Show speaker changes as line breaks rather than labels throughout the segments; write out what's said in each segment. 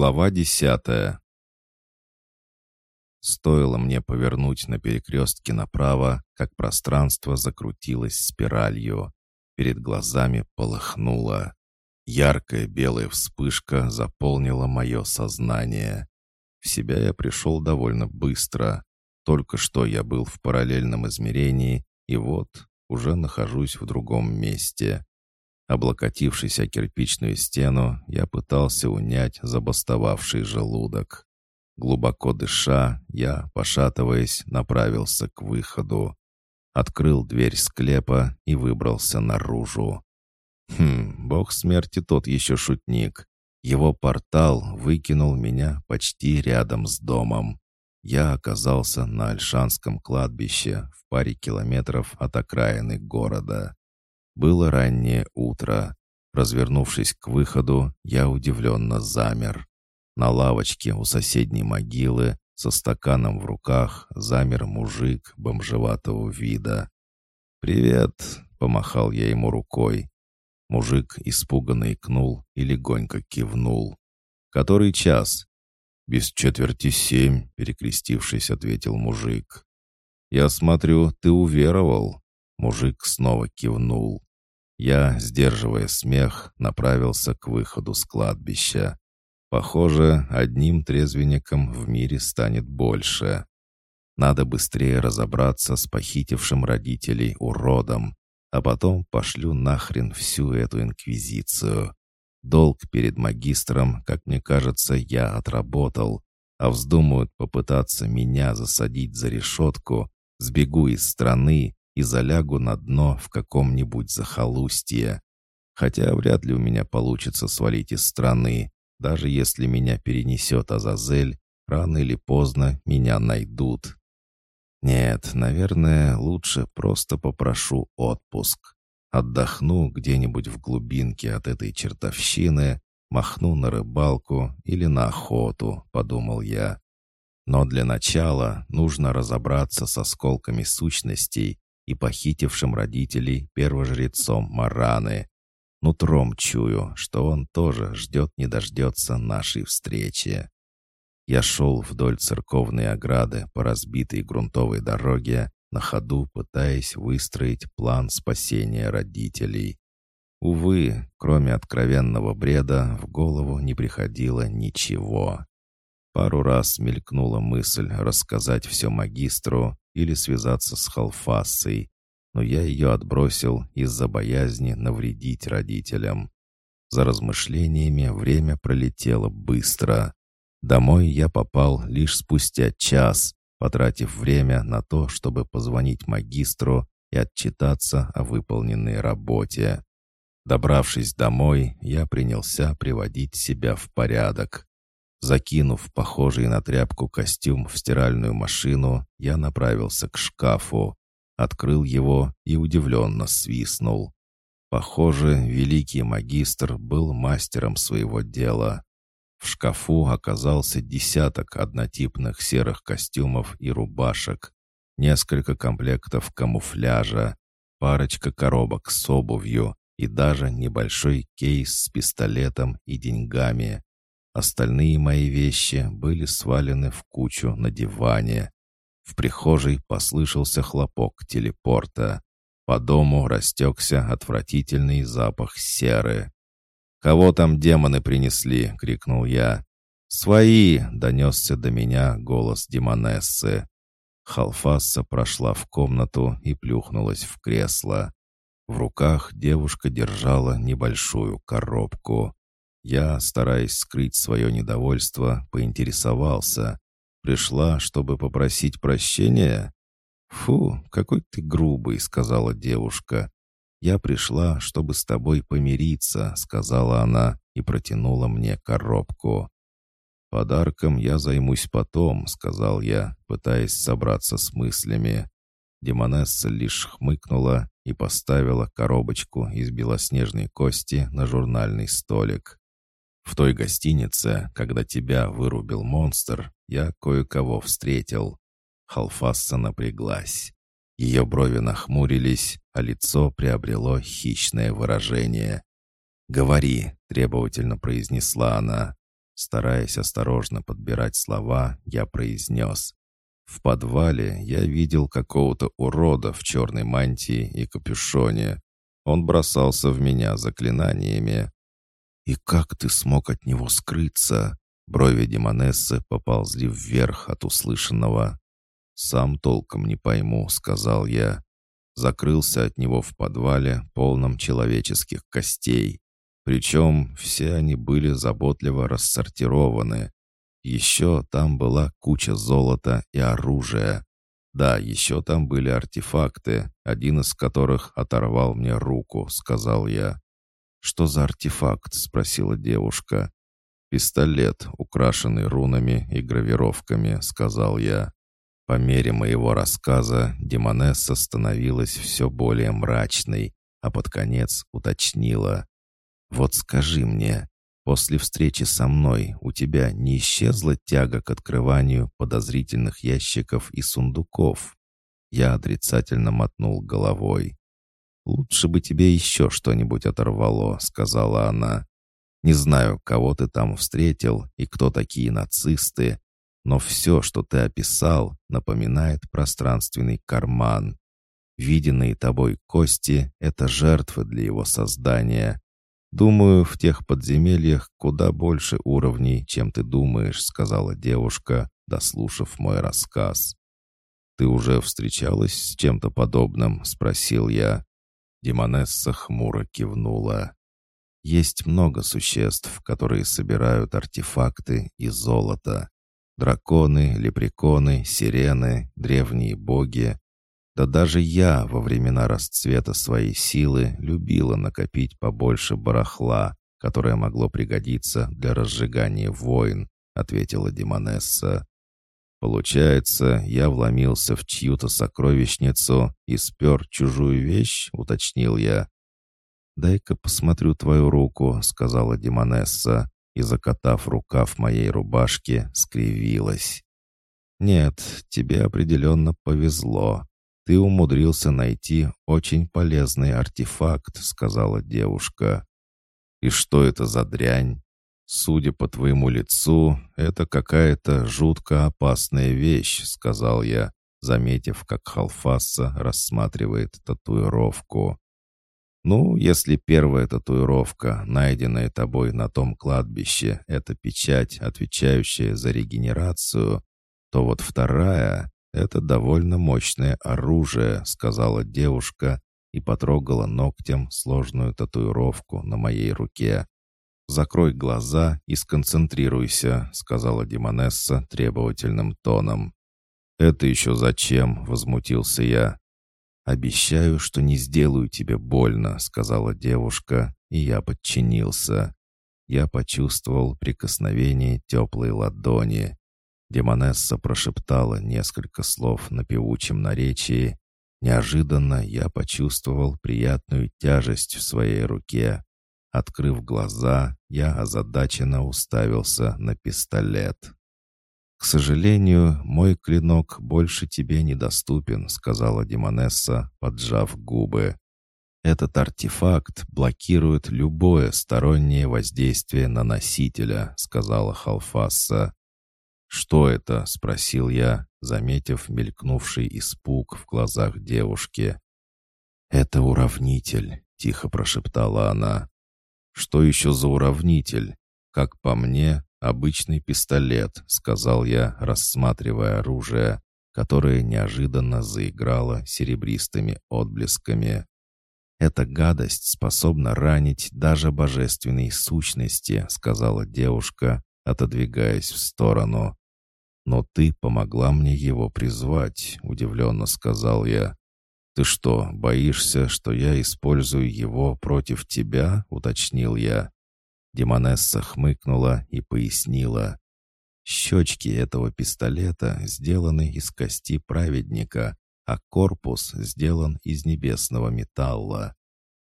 Глава десятая. Стоило мне повернуть на перекрестке направо, как пространство закрутилось спиралью. Перед глазами полыхнуло. Яркая белая вспышка заполнила мое сознание. В себя я пришел довольно быстро. Только что я был в параллельном измерении, и вот уже нахожусь в другом месте. Облокотившись о кирпичную стену, я пытался унять забастовавший желудок. Глубоко дыша, я, пошатываясь, направился к выходу. Открыл дверь склепа и выбрался наружу. Хм, бог смерти тот еще шутник. Его портал выкинул меня почти рядом с домом. Я оказался на Альшанском кладбище в паре километров от окраины города. Было раннее утро. Развернувшись к выходу, я удивленно замер. На лавочке у соседней могилы со стаканом в руках замер мужик бомжеватого вида. «Привет!» — помахал я ему рукой. Мужик испуганно икнул и легонько кивнул. «Который час?» «Без четверти семь», — перекрестившись, ответил мужик. «Я смотрю, ты уверовал». Мужик снова кивнул. Я, сдерживая смех, направился к выходу с кладбища. Похоже, одним трезвенником в мире станет больше. Надо быстрее разобраться с похитившим родителей уродом, а потом пошлю нахрен всю эту инквизицию. Долг перед магистром, как мне кажется, я отработал, а вздумают попытаться меня засадить за решетку, сбегу из страны и залягу на дно в каком-нибудь захолустье. Хотя вряд ли у меня получится свалить из страны. Даже если меня перенесет Азазель, рано или поздно меня найдут. Нет, наверное, лучше просто попрошу отпуск. Отдохну где-нибудь в глубинке от этой чертовщины, махну на рыбалку или на охоту, подумал я. Но для начала нужно разобраться с осколками сущностей и похитившим родителей первожрецом Мараны. Нутром чую, что он тоже ждет не дождется нашей встречи. Я шел вдоль церковной ограды по разбитой грунтовой дороге, на ходу пытаясь выстроить план спасения родителей. Увы, кроме откровенного бреда, в голову не приходило ничего. Пару раз мелькнула мысль рассказать все магистру, или связаться с Халфасой, но я ее отбросил из-за боязни навредить родителям. За размышлениями время пролетело быстро. Домой я попал лишь спустя час, потратив время на то, чтобы позвонить магистру и отчитаться о выполненной работе. Добравшись домой, я принялся приводить себя в порядок. Закинув похожий на тряпку костюм в стиральную машину, я направился к шкафу, открыл его и удивленно свистнул. Похоже, великий магистр был мастером своего дела. В шкафу оказался десяток однотипных серых костюмов и рубашек, несколько комплектов камуфляжа, парочка коробок с обувью и даже небольшой кейс с пистолетом и деньгами. Остальные мои вещи были свалены в кучу на диване. В прихожей послышался хлопок телепорта. По дому растекся отвратительный запах серы. «Кого там демоны принесли?» — крикнул я. «Свои!» — донесся до меня голос демонессы. Халфасса прошла в комнату и плюхнулась в кресло. В руках девушка держала небольшую коробку. Я, стараясь скрыть свое недовольство, поинтересовался. «Пришла, чтобы попросить прощения?» «Фу, какой ты грубый», — сказала девушка. «Я пришла, чтобы с тобой помириться», — сказала она и протянула мне коробку. «Подарком я займусь потом», — сказал я, пытаясь собраться с мыслями. Демонесса лишь хмыкнула и поставила коробочку из белоснежной кости на журнальный столик. В той гостинице, когда тебя вырубил монстр, я кое-кого встретил. Халфасса напряглась. Ее брови нахмурились, а лицо приобрело хищное выражение. «Говори», — требовательно произнесла она. Стараясь осторожно подбирать слова, я произнес. В подвале я видел какого-то урода в черной мантии и капюшоне. Он бросался в меня заклинаниями. «И как ты смог от него скрыться?» Брови Демонессы поползли вверх от услышанного. «Сам толком не пойму», — сказал я. Закрылся от него в подвале, полном человеческих костей. Причем все они были заботливо рассортированы. Еще там была куча золота и оружия. Да, еще там были артефакты, один из которых оторвал мне руку, сказал я. «Что за артефакт?» — спросила девушка. «Пистолет, украшенный рунами и гравировками», — сказал я. По мере моего рассказа Демонесса становилась все более мрачной, а под конец уточнила. «Вот скажи мне, после встречи со мной у тебя не исчезла тяга к открыванию подозрительных ящиков и сундуков?» Я отрицательно мотнул головой. «Лучше бы тебе еще что-нибудь оторвало», — сказала она. «Не знаю, кого ты там встретил и кто такие нацисты, но все, что ты описал, напоминает пространственный карман. Виденные тобой кости — это жертвы для его создания. Думаю, в тех подземельях куда больше уровней, чем ты думаешь», — сказала девушка, дослушав мой рассказ. «Ты уже встречалась с чем-то подобным?» — спросил я. Демонесса хмуро кивнула. Есть много существ, которые собирают артефакты и золото. Драконы, лепреконы, сирены, древние боги. Да даже я во времена расцвета своей силы любила накопить побольше барахла, которое могло пригодиться для разжигания войн, ответила Демонесса. «Получается, я вломился в чью-то сокровищницу и спер чужую вещь?» — уточнил я. «Дай-ка посмотрю твою руку», — сказала Демонесса, и, закатав рукав моей рубашки, скривилась. «Нет, тебе определенно повезло. Ты умудрился найти очень полезный артефакт», — сказала девушка. «И что это за дрянь?» «Судя по твоему лицу, это какая-то жутко опасная вещь», — сказал я, заметив, как Халфаса рассматривает татуировку. «Ну, если первая татуировка, найденная тобой на том кладбище, это печать, отвечающая за регенерацию, то вот вторая — это довольно мощное оружие», — сказала девушка и потрогала ногтем сложную татуировку на моей руке. «Закрой глаза и сконцентрируйся», — сказала Демонесса требовательным тоном. «Это еще зачем?» — возмутился я. «Обещаю, что не сделаю тебе больно», — сказала девушка, и я подчинился. Я почувствовал прикосновение теплой ладони. Демонесса прошептала несколько слов на певучем наречии. Неожиданно я почувствовал приятную тяжесть в своей руке. Открыв глаза, я озадаченно уставился на пистолет. «К сожалению, мой клинок больше тебе недоступен», — сказала Демонесса, поджав губы. «Этот артефакт блокирует любое стороннее воздействие на носителя», — сказала Халфасса. «Что это?» — спросил я, заметив мелькнувший испуг в глазах девушки. «Это уравнитель», — тихо прошептала она. «Что еще за уравнитель? Как по мне, обычный пистолет», — сказал я, рассматривая оружие, которое неожиданно заиграло серебристыми отблесками. «Эта гадость способна ранить даже божественные сущности», — сказала девушка, отодвигаясь в сторону. «Но ты помогла мне его призвать», — удивленно сказал я. «Ты что, боишься, что я использую его против тебя?» — уточнил я. Демонесса хмыкнула и пояснила. «Щечки этого пистолета сделаны из кости праведника, а корпус сделан из небесного металла».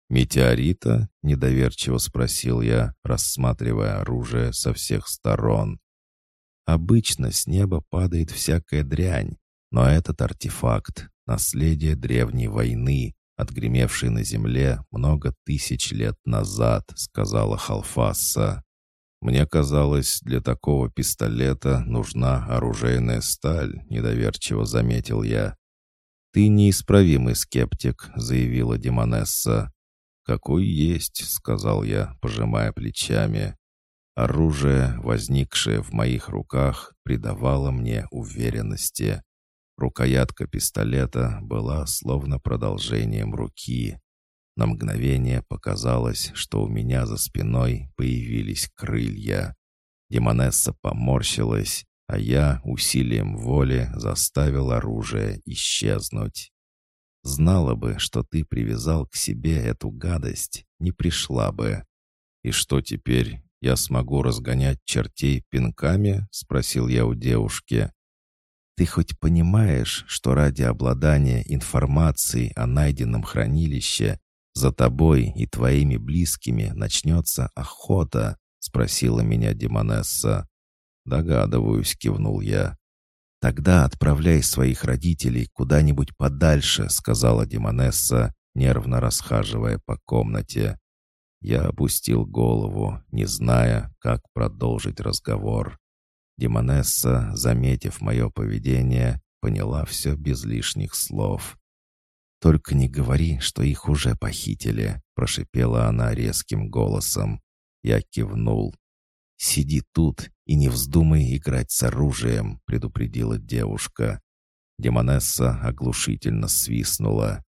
«Метеорита?» — недоверчиво спросил я, рассматривая оружие со всех сторон. «Обычно с неба падает всякая дрянь, но этот артефакт наследие древней войны, отгремевшей на земле много тысяч лет назад», — сказала Халфасса. Мне казалось, для такого пистолета нужна оружейная сталь, недоверчиво заметил я. «Ты неисправимый скептик», — заявила Демонесса. «Какой есть», — сказал я, пожимая плечами. Оружие, возникшее в моих руках, придавало мне уверенности. Рукоятка пистолета была словно продолжением руки. На мгновение показалось, что у меня за спиной появились крылья. Демонесса поморщилась, а я усилием воли заставил оружие исчезнуть. Знала бы, что ты привязал к себе эту гадость, не пришла бы. И что теперь, я смогу разгонять чертей пинками?» — спросил я у девушки. «Ты хоть понимаешь, что ради обладания информацией о найденном хранилище за тобой и твоими близкими начнется охота?» — спросила меня Демонесса. «Догадываюсь», — кивнул я. «Тогда отправляй своих родителей куда-нибудь подальше», — сказала Демонесса, нервно расхаживая по комнате. Я опустил голову, не зная, как продолжить разговор. Демонесса, заметив мое поведение, поняла все без лишних слов. «Только не говори, что их уже похитили», — прошипела она резким голосом. Я кивнул. «Сиди тут и не вздумай играть с оружием», — предупредила девушка. Демонесса оглушительно свистнула.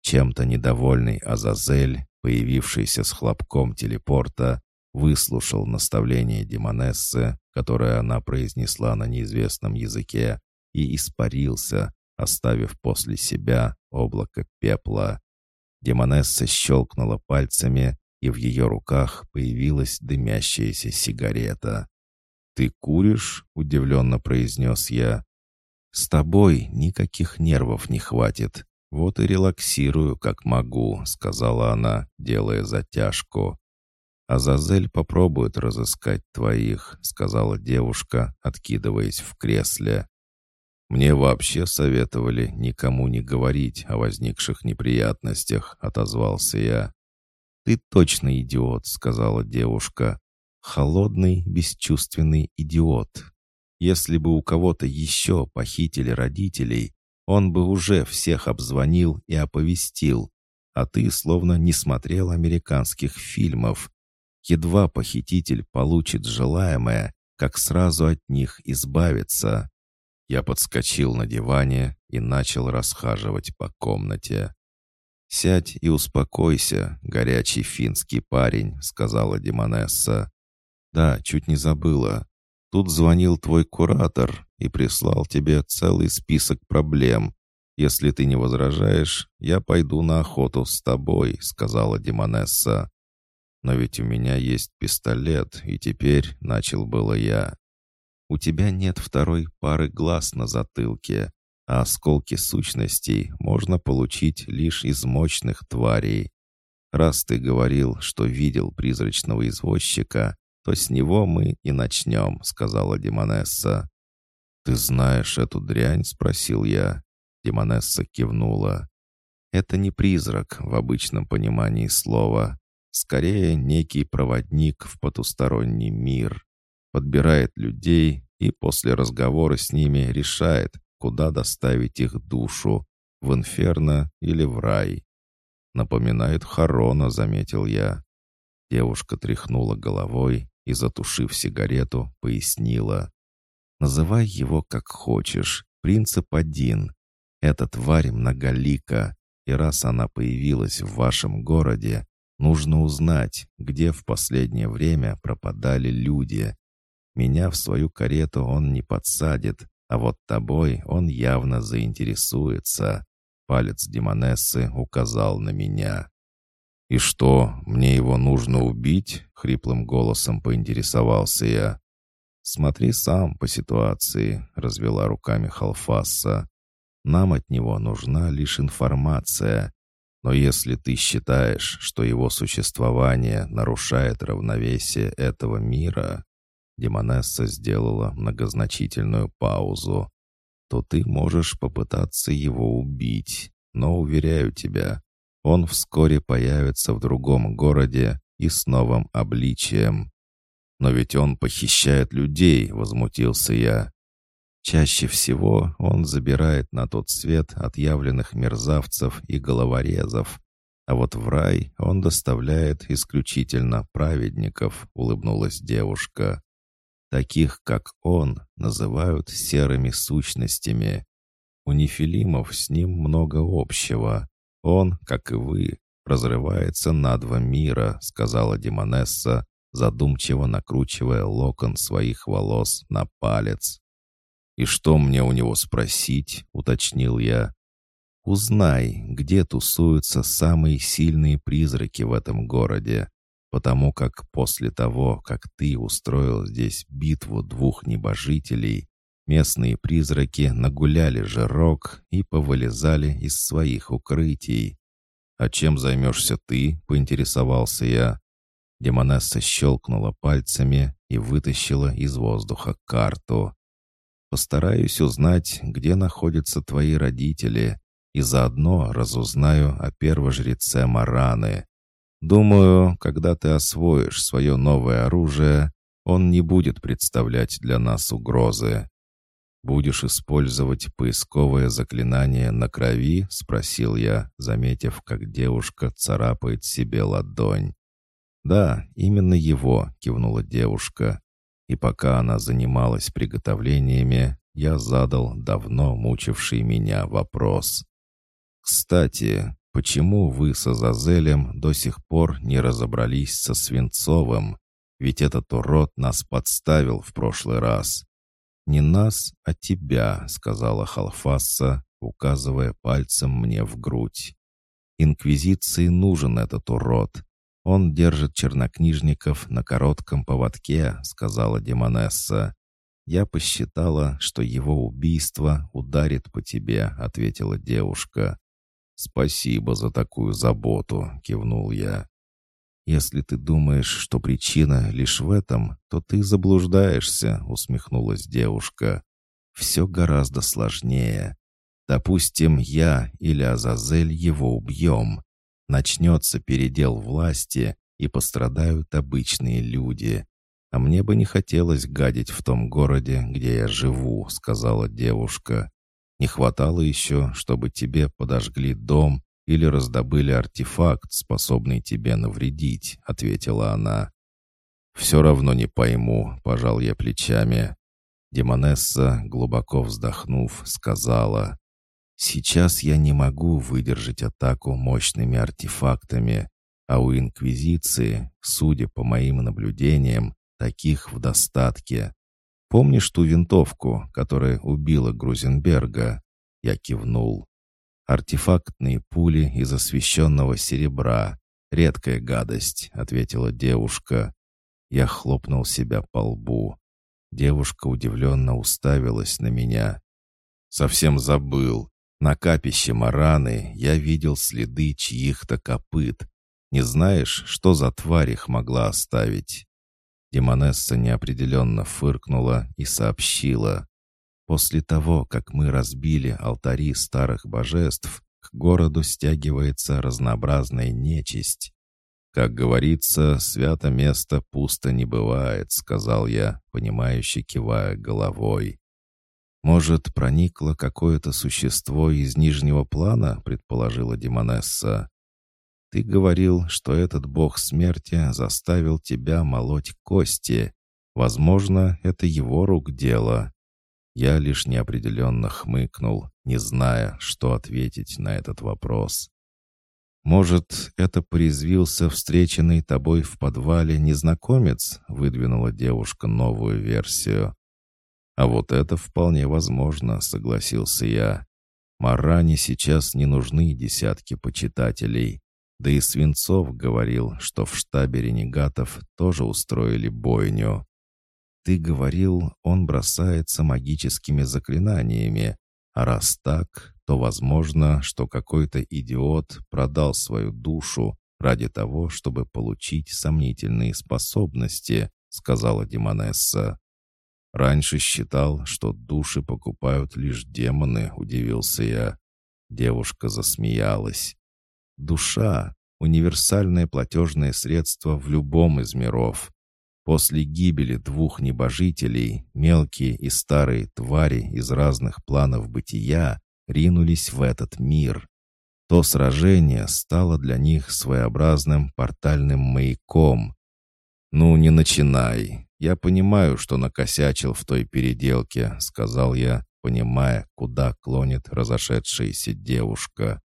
Чем-то недовольный Азазель появившийся с хлопком телепорта, выслушал наставление Демонессы, которое она произнесла на неизвестном языке, и испарился, оставив после себя облако пепла. Демонесса щелкнула пальцами, и в ее руках появилась дымящаяся сигарета. «Ты куришь?» — удивленно произнес я. «С тобой никаких нервов не хватит», «Вот и релаксирую, как могу», — сказала она, делая затяжку. «Азазель попробует разыскать твоих», — сказала девушка, откидываясь в кресле. «Мне вообще советовали никому не говорить о возникших неприятностях», — отозвался я. «Ты точно идиот», — сказала девушка. «Холодный, бесчувственный идиот. Если бы у кого-то еще похитили родителей, он бы уже всех обзвонил и оповестил, а ты словно не смотрел американских фильмов. Едва похититель получит желаемое, как сразу от них избавиться. Я подскочил на диване и начал расхаживать по комнате. «Сядь и успокойся, горячий финский парень», — сказала Демонесса. «Да, чуть не забыла. Тут звонил твой куратор и прислал тебе целый список проблем. Если ты не возражаешь, я пойду на охоту с тобой», — сказала Демонесса. «Но ведь у меня есть пистолет, и теперь начал было я. У тебя нет второй пары глаз на затылке, а осколки сущностей можно получить лишь из мощных тварей. Раз ты говорил, что видел призрачного извозчика, то с него мы и начнем», — сказала Демонесса. «Ты знаешь эту дрянь?» — спросил я. Демонесса кивнула. «Это не призрак в обычном понимании слова. Скорее, некий проводник в потусторонний мир. Подбирает людей и после разговора с ними решает, куда доставить их душу, в инферно или в рай. Напоминает Харона, заметил я. Девушка тряхнула головой и, затушив сигарету, пояснила. «Называй его как хочешь. Принцип один. Эта тварь многолика, и раз она появилась в вашем городе, нужно узнать, где в последнее время пропадали люди. Меня в свою карету он не подсадит, а вот тобой он явно заинтересуется». Палец Демонессы указал на меня. «И что, мне его нужно убить?» — хриплым голосом поинтересовался я. «Смотри сам по ситуации», — развела руками Халфасса. «Нам от него нужна лишь информация. Но если ты считаешь, что его существование нарушает равновесие этого мира...» Демонесса сделала многозначительную паузу. «То ты можешь попытаться его убить, но, уверяю тебя, он вскоре появится в другом городе и с новым обличием. «Но ведь он похищает людей», — возмутился я. Чаще всего он забирает на тот свет отъявленных мерзавцев и головорезов, а вот в рай он доставляет исключительно праведников», — улыбнулась девушка. «Таких, как он, называют серыми сущностями. У нефилимов с ним много общего. Он, как и вы, разрывается на два мира», — сказала Демонесса, задумчиво накручивая локон своих волос на палец. «И что мне у него спросить?» — уточнил я. Узнай, где тусуются самые сильные призраки в этом городе, потому как после того, как ты устроил здесь битву двух небожителей, местные призраки нагуляли жирок и повылезали из своих укрытий. «А чем займешься ты?» — поинтересовался я. Демонесса щелкнула пальцами и вытащила из воздуха карту. «Постараюсь узнать, где находятся твои родители, и заодно разузнаю о первожреце Мараны. Думаю, когда ты освоишь свое новое оружие, он не будет представлять для нас угрозы. «Будешь использовать поисковое заклинание на крови?» — спросил я, заметив, как девушка царапает себе ладонь. «Да, именно его», — кивнула девушка. И пока она занималась приготовлениями, я задал давно мучивший меня вопрос. «Кстати, почему вы с Азазелем до сих пор не разобрались со Свинцовым? Ведь этот урод нас подставил в прошлый раз». «Не нас, а тебя», — сказала Халфасса, указывая пальцем мне в грудь. «Инквизиции нужен этот урод. Он держит чернокнижников на коротком поводке», — сказала Демонесса. «Я посчитала, что его убийство ударит по тебе», — ответила девушка. «Спасибо за такую заботу», — кивнул я. «Если ты думаешь, что причина лишь в этом, то ты заблуждаешься», — усмехнулась девушка. «Все гораздо сложнее. Допустим, я или Азазель его убьем. Начнется передел власти, и пострадают обычные люди. А мне бы не хотелось гадить в том городе, где я живу», — сказала девушка. Не хватало еще, чтобы тебе подожгли дом или раздобыли артефакт, способный тебе навредить», — ответила она. «Все равно не пойму», — пожал я плечами. Демонесса, глубоко вздохнув, сказала, «Сейчас я не могу выдержать атаку мощными артефактами, а у Инквизиции, судя по моим наблюдениям, таких в достатке. Помнишь ту винтовку, которая убила Грузенберга?» Я кивнул. «Артефактные пули из освещенного серебра. Редкая гадость», — ответила девушка. Я хлопнул себя по лбу. Девушка удивленно уставилась на меня. «Совсем забыл. На капище Мараны я видел следы чьих-то копыт. Не знаешь, что за тварь их могла оставить?» Демонесса неопределенно фыркнула и сообщила. «После того, как мы разбили алтари старых божеств, к городу стягивается разнообразная нечисть. «Как говорится, свято место пусто не бывает», — сказал я, понимающе кивая головой. «Может, проникло какое-то существо из нижнего плана?» — предположила Демонесса. Ты говорил, что этот бог смерти заставил тебя молоть кости. Возможно, это его рук дело. Я лишь неопределенно хмыкнул, не зная, что ответить на этот вопрос. «Может, это порезвился встреченный тобой в подвале незнакомец?» — выдвинула девушка новую версию. «А вот это вполне возможно», — согласился я. «Маране сейчас не нужны десятки почитателей. Да и Свинцов говорил, что в штабе ренегатов тоже устроили бойню. Ты говорил, он бросается магическими заклинаниями, а раз так, то возможно, что какой-то идиот продал свою душу ради того, чтобы получить сомнительные способности, сказала Демонесса. Раньше считал, что души покупают лишь демоны, удивился я. Девушка засмеялась. Душа — универсальное платежное средство в любом из миров. После гибели двух небожителей мелкие и старые твари из разных планов бытия ринулись в этот мир. То сражение стало для них своеобразным портальным маяком. «Ну, не начинай. Я понимаю, что накосячил в той переделке», — сказал я, понимая, куда клонит разошедшаяся девушка.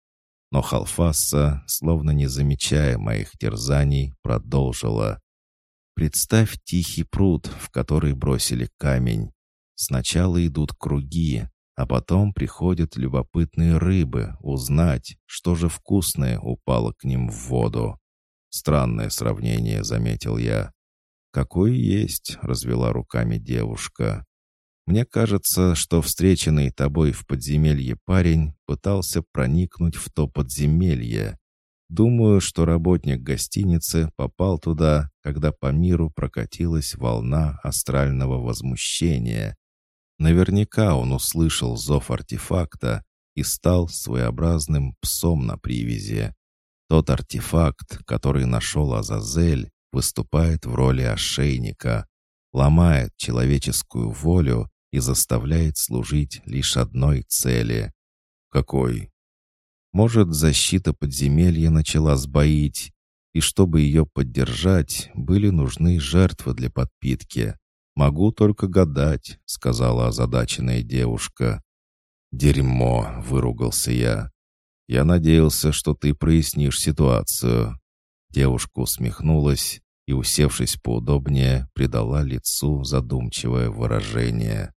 Но Халфасса, словно не замечая моих терзаний, продолжила. Представь тихий пруд, в который бросили камень. Сначала идут круги, а потом приходят любопытные рыбы узнать, что же вкусное упало к ним в воду. Странное сравнение, заметил я. «Какое есть», — развела руками девушка. «Мне кажется, что встреченный тобой в подземелье парень пытался проникнуть в то подземелье. Думаю, что работник гостиницы попал туда, когда по миру прокатилась волна астрального возмущения. Наверняка он услышал зов артефакта и стал своеобразным псом на привязи. Тот артефакт, который нашел Азазель, выступает в роли ошейника, ломает человеческую волю и заставляет служить лишь одной цели. Какой? Может, защита подземелья начала сбоить, и чтобы ее поддержать, были нужны жертвы для подпитки. «Могу только гадать», — сказала озадаченная девушка. «Дерьмо», — выругался я. «Я надеялся, что ты прояснишь ситуацию». Девушка усмехнулась и, усевшись поудобнее, придала лицу задумчивое выражение.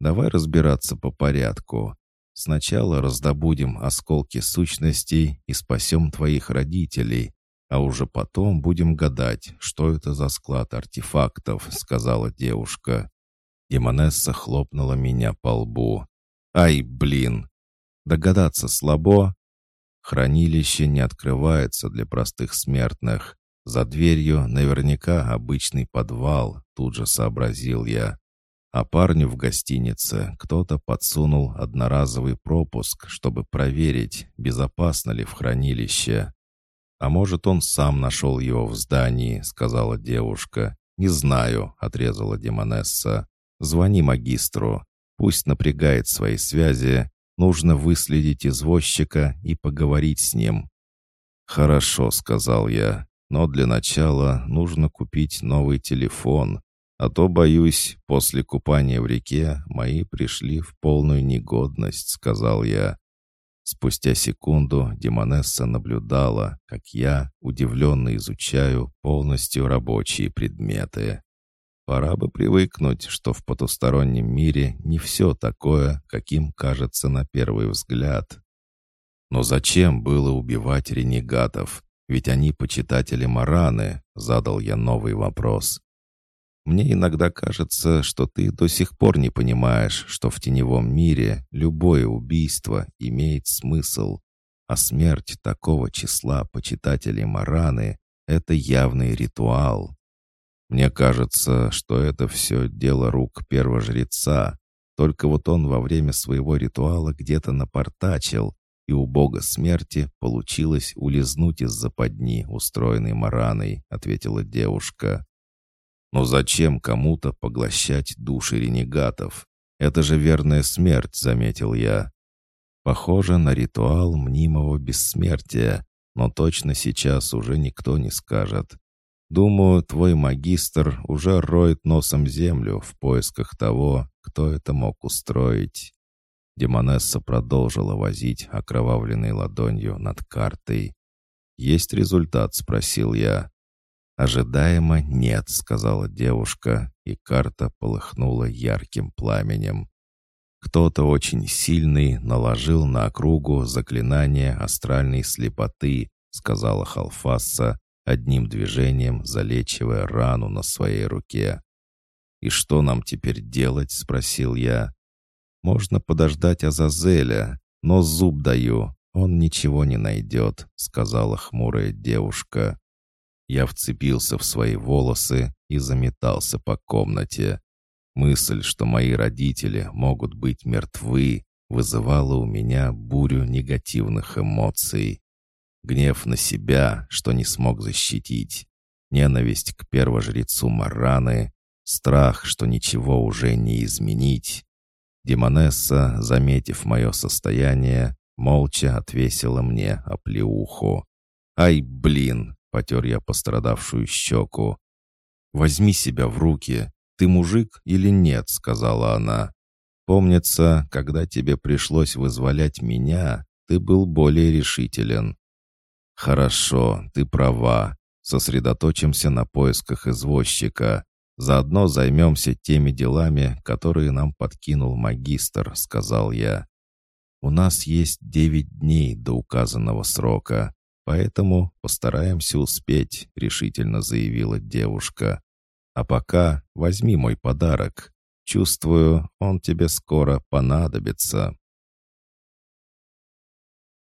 «Давай разбираться по порядку. Сначала раздобудем осколки сущностей и спасем твоих родителей, а уже потом будем гадать, что это за склад артефактов», — сказала девушка. Демонесса хлопнула меня по лбу. «Ай, блин! Догадаться слабо?» Хранилище не открывается для простых смертных. За дверью наверняка обычный подвал, тут же сообразил я. А парню в гостинице кто-то подсунул одноразовый пропуск, чтобы проверить, безопасно ли в хранилище. «А может, он сам нашел его в здании», — сказала девушка. «Не знаю», — отрезала Демонесса. «Звони магистру. Пусть напрягает свои связи. Нужно выследить извозчика и поговорить с ним». «Хорошо», — сказал я. «Но для начала нужно купить новый телефон. А то, боюсь, после купания в реке мои пришли в полную негодность», — сказал я. Спустя секунду Демонесса наблюдала, как я удивленно изучаю полностью рабочие предметы. Пора бы привыкнуть, что в потустороннем мире не все такое, каким кажется на первый взгляд. Но зачем было убивать ренегатов? Ведь они почитатели Мараны, задал я новый вопрос. Мне иногда кажется, что ты до сих пор не понимаешь, что в теневом мире любое убийство имеет смысл, а смерть такого числа почитателей Мараны — это явный ритуал. Мне кажется, что это все дело рук первожреца, только вот он во время своего ритуала где-то напортачил, и у бога смерти получилось улизнуть из западни, устроенной Мараной, ответила девушка. Но зачем кому-то поглощать души ренегатов? Это же верная смерть, заметил я. Похоже на ритуал мнимого бессмертия, но точно сейчас уже никто не скажет. Думаю, твой магистр уже роет носом землю в поисках того, кто это мог устроить. Демонесса продолжила возить окровавленной ладонью над картой. «Есть результат?» — спросил я. «Ожидаемо нет», — сказала девушка, и карта полыхнула ярким пламенем. Кто-то очень сильный наложил на округу заклинание астральной слепоты, сказала Халфасса, одним движением залечивая рану на своей руке. «И что нам теперь делать?» — спросил я. «Можно подождать Азазеля, но зуб даю, он ничего не найдет», — сказала хмурая девушка. Я вцепился в свои волосы и заметался по комнате. Мысль, что мои родители могут быть мертвы, вызывала у меня бурю негативных эмоций. Гнев на себя, что не смог защитить. ненависть к первожрецу Мараны, страх, что ничего уже не изменить. Демонесса, заметив мое состояние, молча отвесила мне оплеуху. «Ай, блин!» — потер я пострадавшую щеку. «Возьми себя в руки. Ты мужик или нет?» — сказала она. «Помнится, когда тебе пришлось вызволять меня, ты был более решителен». «Хорошо, ты права. Сосредоточимся на поисках извозчика. Заодно займемся теми делами, которые нам подкинул магистр», — сказал я. «У нас есть девять дней до указанного срока, поэтому постараемся успеть», — решительно заявила девушка. «А пока возьми мой подарок. Чувствую, он тебе скоро понадобится».